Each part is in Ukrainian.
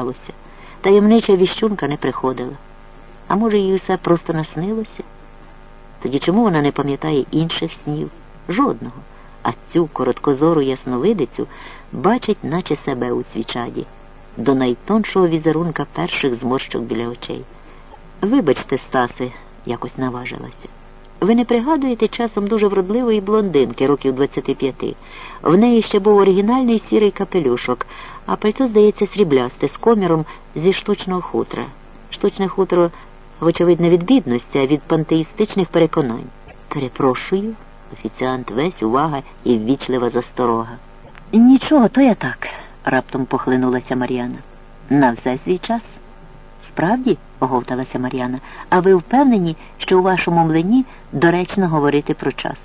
сталося. Таємнича віщунка не приходила. А може, їй все просто наснилося? Тоді чому вона не пам'ятає інших снів? Жодного. А цю короткозору ясновидицю бачить, наче себе у свічаді, до найтоншого візерунка перших зморщок біля очей. Вибачте, Стаси, якось наважилася. Ви не пригадуєте часом дуже вродливої блондинки років 25. В неї ще був оригінальний сірий капелюшок, а пальто, здається, сріблясте з коміром зі штучного хутра. Штучне хутро, вочевидь, не від бідності, а від пантеїстичних переконань. Перепрошую, офіціант весь увага і ввічлива засторога. Нічого, то я так, раптом похлинулася Мар'яна. На все свій час. Справді, оговталася Мар'яна, а ви впевнені, що у вашому млині доречно говорити про час?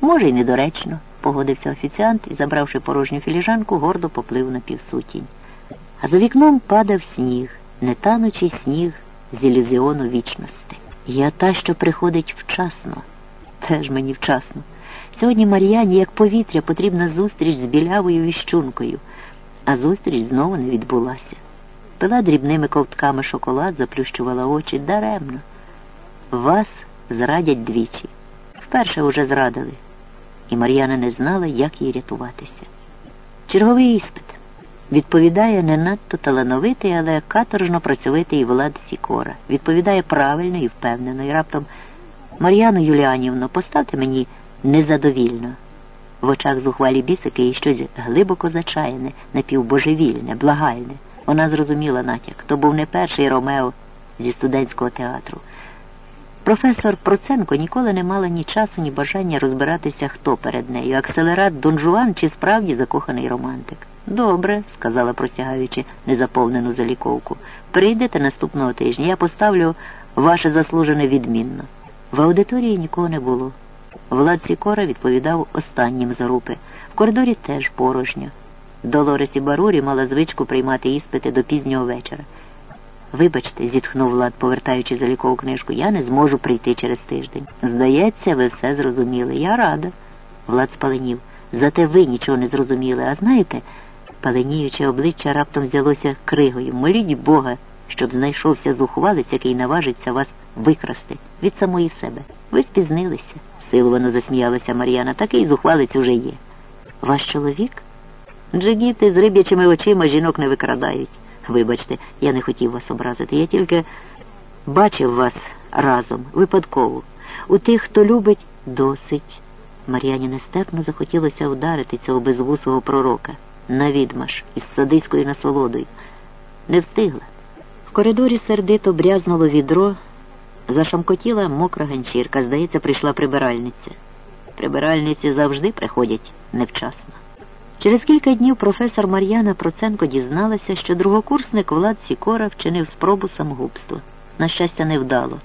Може, й недоречно, погодився офіціант і, забравши порожню філіжанку, гордо поплив на півсутінь. А за вікном падав сніг, не танучий сніг з ілюзіону вічності. Я та, що приходить вчасно, теж мені вчасно. Сьогодні Мар'яні, як повітря, потрібна зустріч з білявою віщункою, а зустріч знову не відбулася. Пила дрібними ковтками шоколад, заплющувала очі даремно. Вас зрадять двічі. Вперше уже зрадили, і Мар'яна не знала, як їй рятуватися. Черговий іспит відповідає не надто талановитий, але каторжно працьовитий Влад Сікора. Відповідає правильно і впевнено. І раптом Мар'яну Юліанівно, поставте мені незадовільно. В очах зухвалі бісики і щось глибоко зачаяне, напівбожевільне, благальне. Вона зрозуміла натяк. То був не перший Ромео зі студентського театру. Професор Проценко ніколи не мала ні часу, ні бажання розбиратися, хто перед нею, акселерат Дон Жуан чи справді закоханий романтик. Добре, сказала, простягаючи незаповнену заліковку. Прийдете наступного тижня, я поставлю ваше заслужене відмінно. В аудиторії нікого не було. Влад Сікора відповідав останнім за рупи. В коридорі теж порожньо. Долорес і Барурі мала звичку приймати іспити до пізнього вечора. Вибачте, зітхнув Влад, повертаючи залікову книжку, я не зможу прийти через тиждень. Здається, ви все зрозуміли. Я рада. Влад спаленів. Зате ви нічого не зрозуміли, а знаєте, паленіюче обличчя раптом взялося кригою. Моліть Бога, щоб знайшовся зухвалець, який наважиться вас викрасти від самої себе. Ви спізнилися, силовано засміялася Мар'яна. Такий зухвалець уже є. Ваш чоловік? Джигіти з риб'ячими очима жінок не викрадають. Вибачте, я не хотів вас образити. Я тільки бачив вас разом, випадково. У тих, хто любить, досить. Мар'яні нестерпно захотілося вдарити цього безвусого пророка на відмаш із садиською насолодою. Не встигла. В коридорі сердито брязнуло відро, зашамкотіла мокра ганчірка. Здається, прийшла прибиральниця. Прибиральниці завжди приходять невчасно. Через кілька днів професор Мар'яна Проценко дізналася, що другокурсник Влад Сікора вчинив спробу самогубства. На щастя, невдало.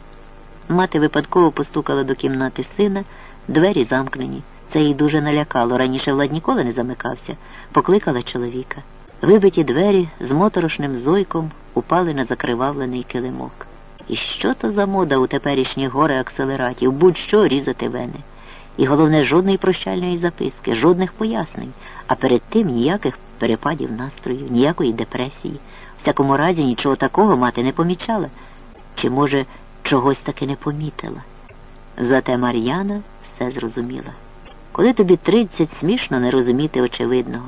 Мати випадково постукала до кімнати сина, двері замкнені. Це їй дуже налякало. Раніше Влад ніколи не замикався, покликала чоловіка. Вибиті двері з моторошним зойком упали на закривавлений килимок. І що то за мода у теперішніх гори акселератів, будь-що різати вени. І головне, жодної прощальної записки, жодних пояснень, а перед тим ніяких перепадів настрою, ніякої депресії. Всякому разі нічого такого мати не помічала, чи, може, чогось таки не помітила. Зате Мар'яна все зрозуміла. Коли тобі тридцять смішно не розуміти очевидного,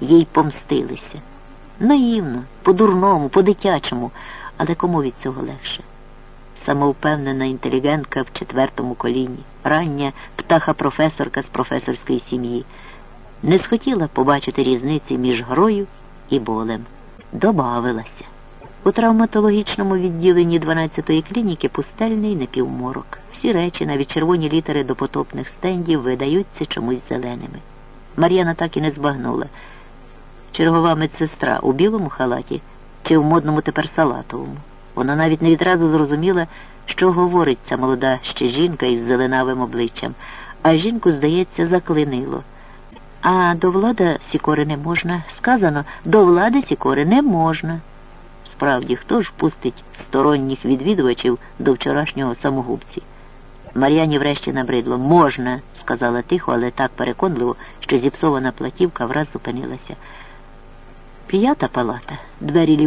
їй помстилися. Наївно, по-дурному, по-дитячому, але кому від цього легше? Самовпевнена інтелігентка в четвертому коліні, рання птаха-професорка з професорської сім'ї, не схотіла побачити різниці між грою і болем. Добавилася. У травматологічному відділенні 12-ї клініки пустельний напівморок. Всі речі, навіть червоні літери до потопних стендів, видаються чомусь зеленими. Мар'яна так і не збагнула. Чергова медсестра у білому халаті чи в модному тепер салатовому. Вона навіть не відразу зрозуміла, що говорить ця молода ще жінка із зеленавим обличчям, а жінку, здається, заклинило. А до влади Сікори не можна. Сказано, до влади Сікори не можна. Справді, хто ж пустить сторонніх відвідувачів до вчорашнього самогубці? Мар'яні врешті набридло. Можна, сказала тихо, але так переконливо, що зіпсована платівка враз зупинилася. П'ята палата, двері